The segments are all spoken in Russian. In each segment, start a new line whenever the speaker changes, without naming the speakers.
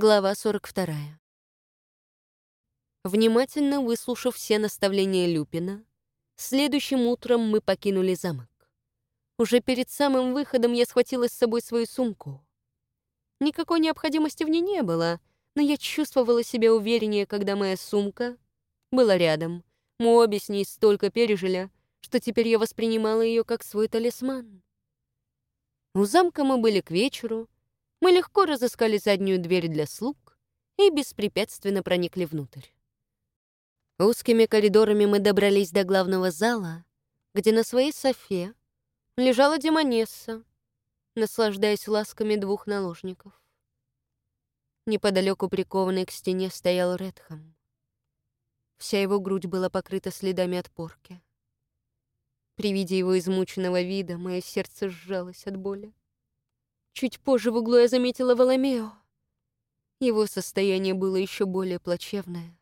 Глава 42. Внимательно выслушав все наставления Люпина, следующим утром мы покинули замок. Уже перед самым выходом я схватила с собой свою сумку. Никакой необходимости в ней не было, но я чувствовала себя увереннее, когда моя сумка была рядом. Мы обе с ней столько пережили, что теперь я воспринимала ее как свой талисман. У замка мы были к вечеру, мы легко разыскали заднюю дверь для слуг и беспрепятственно проникли внутрь. Узкими коридорами мы добрались до главного зала, где на своей софе лежала демонесса, наслаждаясь ласками двух наложников. Неподалеку прикованный к стене стоял Редхам. Вся его грудь была покрыта следами от порки. При виде его измученного вида мое сердце сжалось от боли. Чуть позже в углу я заметила Воломео. Его состояние было еще более плачевное,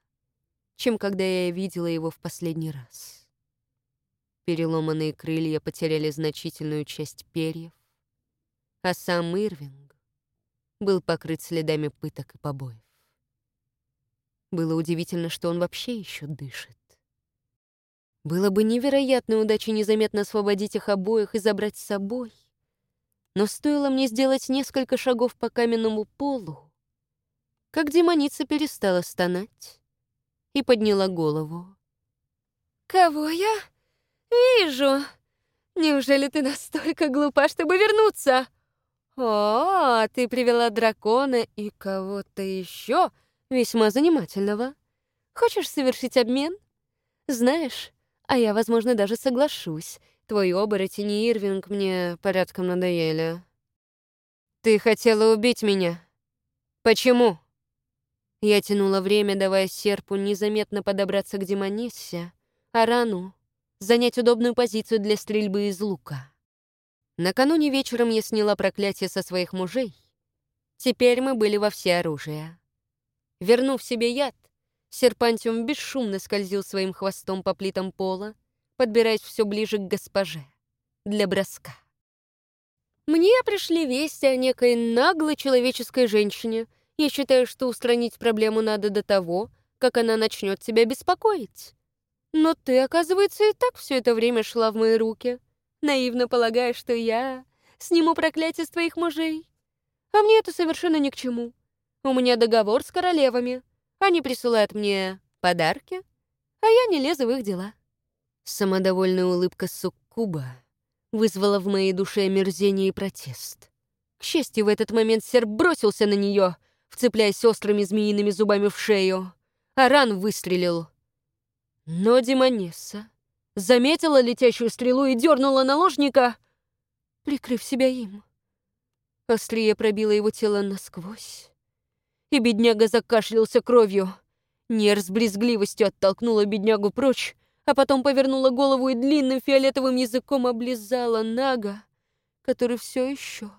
чем когда я видела его в последний раз. Переломанные крылья потеряли значительную часть перьев, а сам Ирвинг был покрыт следами пыток и побоев. Было удивительно, что он вообще еще дышит. Было бы невероятной удачей незаметно освободить их обоих и забрать с собой — но стоило мне сделать несколько шагов по каменному полу, как демоница перестала стонать и подняла голову.
«Кого я вижу? Неужели ты настолько глупа, чтобы вернуться? О, ты привела дракона и кого-то еще весьма занимательного. Хочешь совершить обмен? Знаешь, а я, возможно, даже соглашусь, Твой оборотень и Ирвинг мне порядком надоели. Ты хотела убить меня. Почему? Я тянула время, давая серпу незаметно подобраться к демонессе, а рану — занять удобную позицию для стрельбы из лука. Накануне вечером я сняла проклятие со своих мужей. Теперь мы были во всеоружие. Вернув себе яд, серпантиум бесшумно скользил своим хвостом по плитам пола, подбираясь все ближе к госпоже для броска. Мне пришли вести о некой наглой человеческой женщине. Я считаю, что устранить проблему надо до того, как она начнет тебя беспокоить. Но ты, оказывается, и так все это время шла в мои руки, наивно полагая, что я сниму проклятие с твоих мужей. А мне это совершенно ни к чему. У меня договор с королевами. Они присылают мне подарки, а я не лезу в их дела. Самодовольная улыбка суккуба вызвала в моей душе омерзение и протест. К счастью, в этот момент серп бросился на нее, вцепляясь острыми змеиными зубами в шею. Аран выстрелил. Но Демонесса заметила летящую стрелу и дернула наложника, прикрыв себя им. Острие пробило его тело насквозь, и бедняга закашлялся кровью. Нер с брезгливостью оттолкнула беднягу прочь, а потом повернула голову и длинным фиолетовым языком облизала Нага, который все еще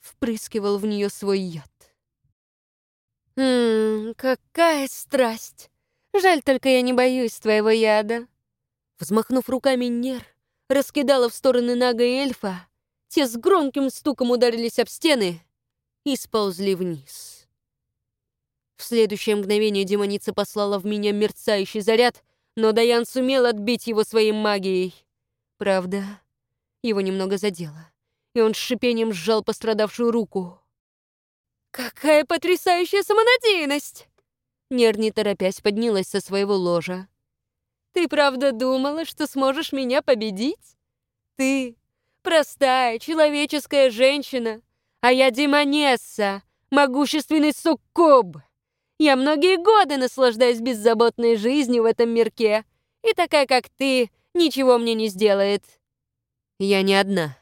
впрыскивал в нее свой яд. «Ммм, какая страсть! Жаль только я не боюсь твоего яда!» Взмахнув руками Нер, раскидала в стороны Нага и эльфа, те с громким стуком ударились об стены и сползли вниз. В следующее мгновение демоница послала в меня мерцающий заряд — но Даян сумел отбить его своей магией. Правда, его немного задело, и он с шипением сжал пострадавшую руку. «Какая потрясающая самонадеянность!» Нер, не торопясь, поднялась со своего ложа. «Ты правда думала, что сможешь меня победить? Ты простая, человеческая женщина, а я демонесса, могущественный суккуб!» Я многие годы наслаждаюсь беззаботной жизнью в этом мирке, и такая, как ты, ничего мне не сделает. Я не одна.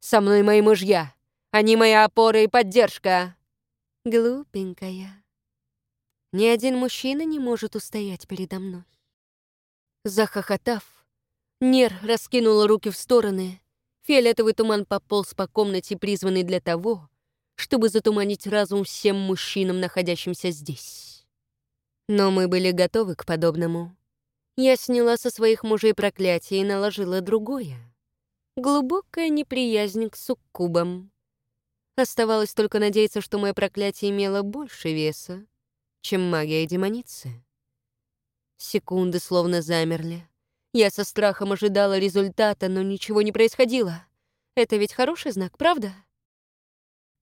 Со мной мои мужья. Они моя опора и поддержка. Глупенькая. Ни один мужчина не может устоять передо мной. Захохотав, Нер раскинула руки в стороны. Фиолетовый туман пополз по комнате, призванный для того, чтобы затуманить разум всем мужчинам, находящимся здесь. Но мы были готовы к подобному. Я сняла со своих мужей проклятие и наложила другое. Глубокая неприязнь к суккубам.
Оставалось только надеяться, что мое проклятие имело больше веса, чем магия демоницы. Секунды словно замерли. Я со страхом ожидала результата, но ничего не происходило. Это ведь хороший знак, правда?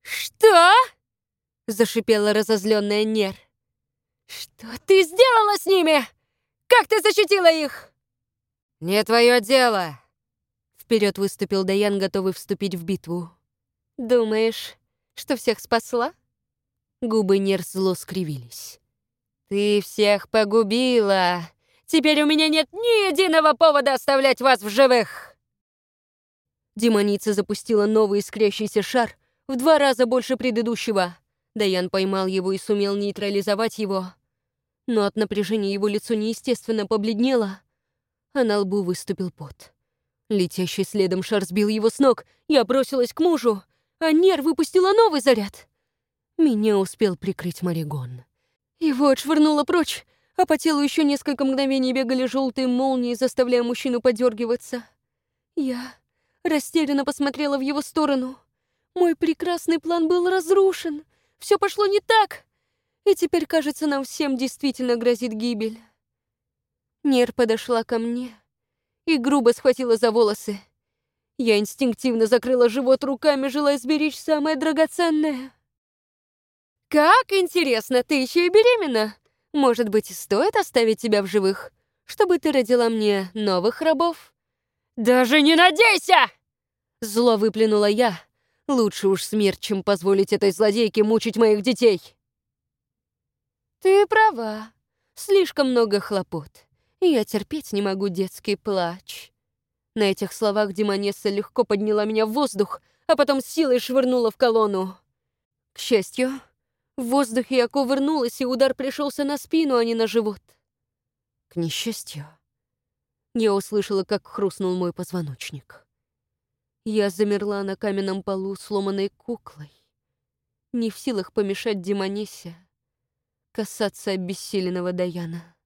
«Что?» — зашипела разозленная Нер. «Что ты сделала с ними? Как ты защитила их?»
«Не твое дело!» Вперед выступил Даян, готовый вступить в битву. «Думаешь, что всех спасла?» Губы Нер зло скривились. «Ты всех погубила! Теперь у меня нет ни единого повода оставлять вас в живых!» Демоница запустила новый искрящийся шар в два раза больше предыдущего. Даян поймал его и сумел нейтрализовать его. Но от напряжения его лицо неестественно побледнело, а на лбу выступил пот. Летящий следом шар сбил его с ног, я бросилась к мужу, а Нер выпустила новый заряд. Меня успел прикрыть Маригон. Его отшвырнуло прочь, а по телу еще несколько мгновений бегали желтые молнии, заставляя мужчину подергиваться. Я растерянно посмотрела в его сторону. Мой прекрасный план был разрушен. Все пошло не так. И теперь, кажется, нам всем действительно грозит гибель. Нер подошла ко мне и грубо схватила за волосы. Я инстинктивно закрыла живот руками, желая сберечь самое драгоценное. «Как интересно, ты еще и беременна! Может быть, стоит оставить тебя в живых, чтобы ты родила мне новых рабов?» «Даже не надейся!» Зло выплюнула я. Лучше уж смерть, чем позволить этой злодейке мучить моих детей. Ты права. Слишком много хлопот. Я терпеть не могу детский плач. На этих словах Демонесса легко подняла меня в воздух, а потом силой швырнула в колонну. К счастью, в воздухе я кувырнулась, и удар пришелся на спину, а не на живот. К несчастью, я услышала, как хрустнул мой позвоночник. Я замерла на каменном полу сломанной куклой, не в силах помешать Демонессе касаться обессиленного Даяна.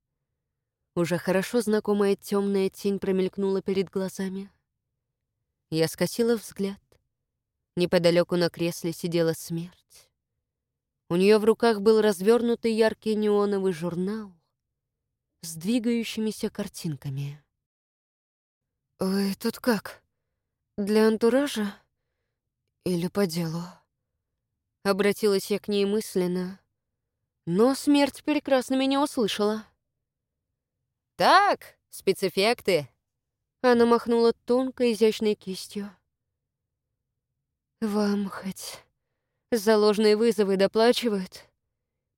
Уже хорошо знакомая темная тень промелькнула перед глазами. Я скосила взгляд. Неподалеку на кресле сидела смерть. У нее в руках был развернутый яркий неоновый журнал с двигающимися картинками. «Вы тут как? Для антуража? Или по делу?» Обратилась я к ней мысленно, но смерть прекрасно меня услышала. «Так, спецэффекты!» Она махнула тонкой, изящной кистью. «Вам хоть заложные вызовы доплачивают?»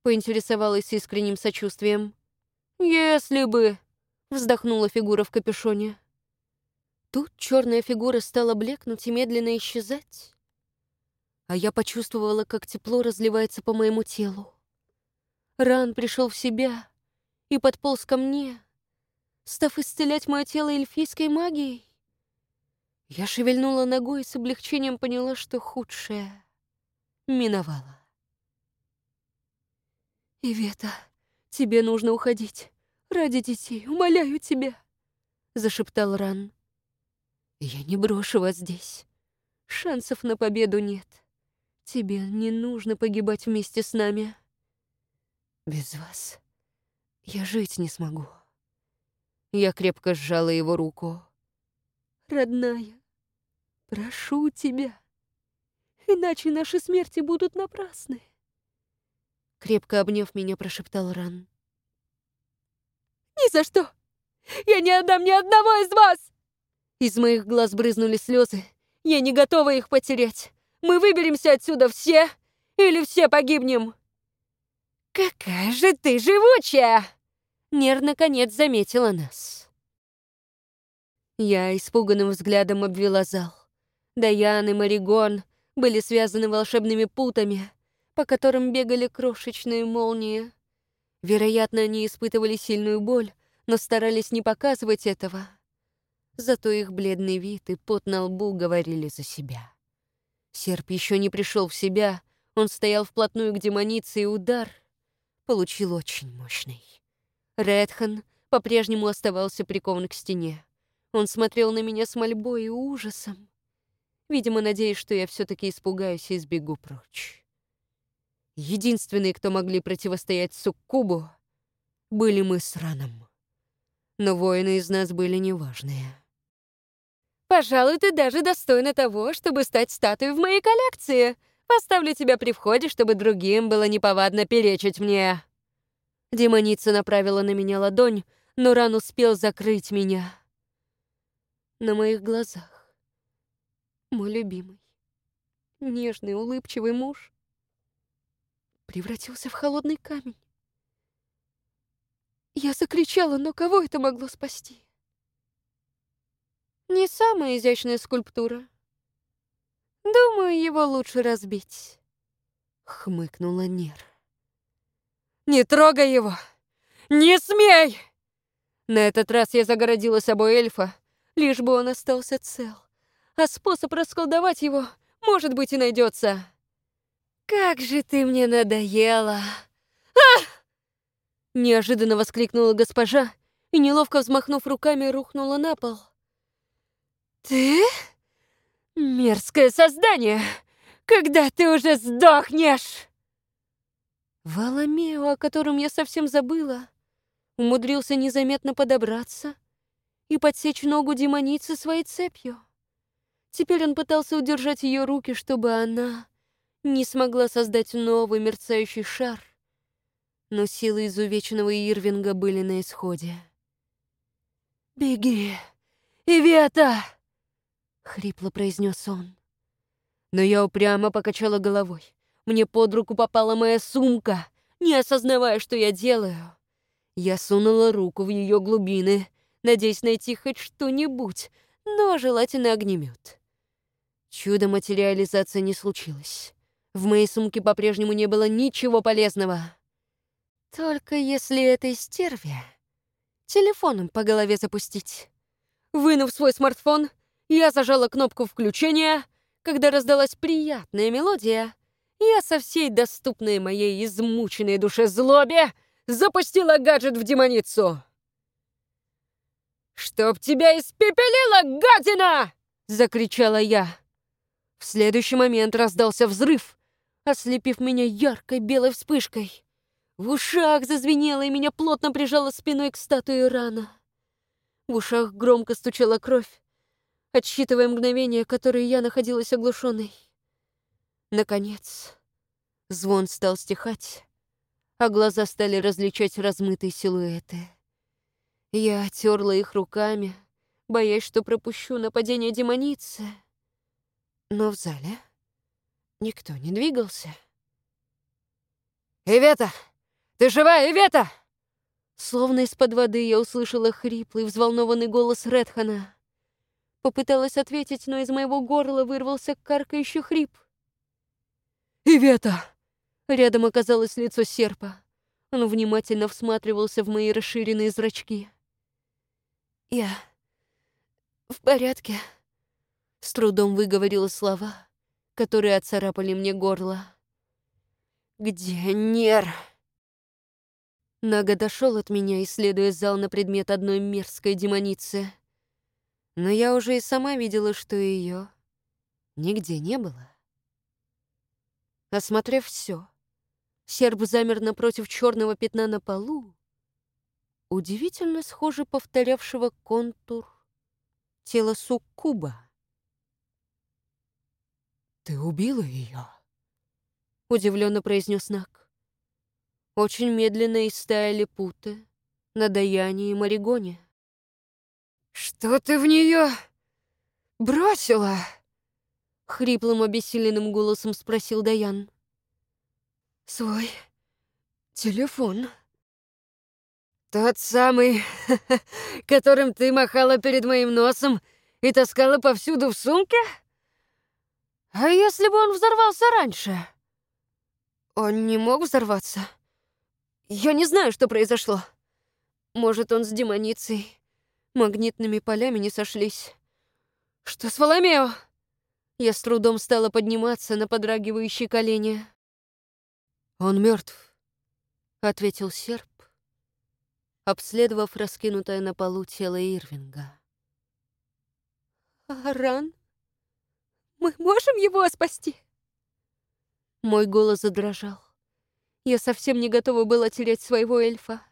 Поинтересовалась искренним сочувствием. «Если бы...» — вздохнула фигура в капюшоне. Тут черная фигура стала блекнуть и медленно исчезать. А я почувствовала, как тепло разливается по моему телу. Ран пришел в себя и подполз ко мне, став исцелять мое тело эльфийской магией. Я шевельнула ногой и с облегчением поняла, что худшее миновало. «Ивета, тебе нужно уходить. Ради детей, умоляю тебя», — зашептал Ран. «Я не брошу вас здесь. Шансов на победу нет. Тебе не нужно погибать вместе с нами. Без вас я жить не смогу». Я крепко сжала его руку. «Родная, прошу тебя, иначе наши смерти будут напрасны». Крепко обняв меня, прошептал Ран. «Ни за что! Я не отдам ни одного из вас!» Из моих глаз брызнули слезы. Я не готова их потерять. Мы выберемся отсюда все, или все погибнем. «Какая же ты живучая!» Нер наконец заметила нас. Я испуганным взглядом обвела зал. Даян и Маригон были связаны волшебными путами, по которым бегали крошечные молнии. Вероятно, они испытывали сильную боль, но старались не показывать этого. Зато их бледный вид и пот на лбу говорили за себя. Серп еще не пришел в себя, он стоял вплотную к демонице, и удар получил очень мощный. Редхан по-прежнему оставался прикован к стене. Он смотрел на меня с мольбой и ужасом. видимо, надеясь, что я все таки испугаюсь и сбегу прочь. Единственные, кто могли противостоять Суккубу, были мы с Раном. Но воины из нас были неважные.
«Пожалуй, ты даже достойна того, чтобы стать статуей в моей коллекции. Поставлю тебя при входе, чтобы другим было неповадно перечить мне».
Демоница направила на меня ладонь, но Ран успел закрыть меня. На моих глазах мой любимый, нежный, улыбчивый муж превратился в холодный камень. Я закричала, но кого это могло спасти? Не самая изящная скульптура. Думаю, его лучше разбить. Хмыкнула Нер.
«Не трогай его! Не смей!»
На этот раз я загородила собой эльфа, лишь бы он остался цел. А способ расколдовать его, может быть, и найдется.
«Как же ты мне надоела!»
«Ах!» Неожиданно воскликнула госпожа и, неловко взмахнув руками, рухнула на пол.
«Ты? Мерзкое создание! Когда ты уже сдохнешь?»
Валамео, о котором я совсем забыла, умудрился незаметно подобраться и подсечь ногу демоницы своей цепью. Теперь он пытался удержать ее руки, чтобы она не смогла создать новый мерцающий шар, но силы изувеченного Ирвинга были на исходе.
«Беги, Ивета!»
— хрипло произнес он. Но я упрямо покачала головой. Мне под руку попала моя сумка, не осознавая, что я делаю. Я сунула руку в ее глубины, надеясь найти хоть что-нибудь, но желательно огнемет. Чудо материализации не случилось. В моей сумке по-прежнему не было ничего полезного. Только если этой стерве телефоном по голове запустить. Вынув свой смартфон, я зажала кнопку включения, когда раздалась приятная мелодия. Я со всей доступной моей измученной душе злобе запустила гаджет в демоницу. «Чтоб тебя испепелила, гадина!» — закричала я. В следующий момент раздался взрыв, ослепив меня яркой белой вспышкой. В ушах зазвенело, и меня плотно прижало спиной к статуе рана. В ушах громко стучала кровь, отсчитывая мгновения, которые я находилась оглушенной. Наконец, звон стал стихать, а глаза стали различать размытые силуэты. Я терла их руками, боясь, что пропущу нападение демоницы. Но в зале никто не двигался.
«Ивета! Ты жива, Ивета?»
Словно из-под воды я услышала хриплый, взволнованный голос Редхана. Попыталась ответить, но из моего горла вырвался каркающий хрип.
«Ивета!»
Рядом оказалось лицо серпа. Он внимательно всматривался в мои расширенные зрачки. «Я в порядке», — с трудом выговорила слова, которые отцарапали мне горло.
«Где Нер?»
Нага дошел от меня, исследуя зал на предмет одной мерзкой демоницы. Но я уже и сама видела, что ее нигде не было. Осмотрев все, серб замер напротив черного пятна на полу, удивительно схоже повторявшего контур тела суккуба.
«Ты убила ее?»
— удивленно произнес Нак. Очень медленно истаяли путы на Даяне и Маригоне.
«Что ты в нее бросила?»
Хриплым обессиленным голосом спросил Даян.
«Свой телефон. Тот самый, которым ты махала перед моим носом и таскала повсюду в сумке? А если бы он взорвался раньше?»
«Он не мог взорваться. Я не знаю, что произошло. Может, он с демоницей. Магнитными полями не сошлись. Что с Валамео?» Я с трудом стала подниматься на подрагивающие колени.
«Он мертв,
ответил серп, обследовав раскинутое на полу тело Ирвинга. «А ран?
Мы можем его спасти?»
Мой голос задрожал. Я совсем не готова была терять своего эльфа.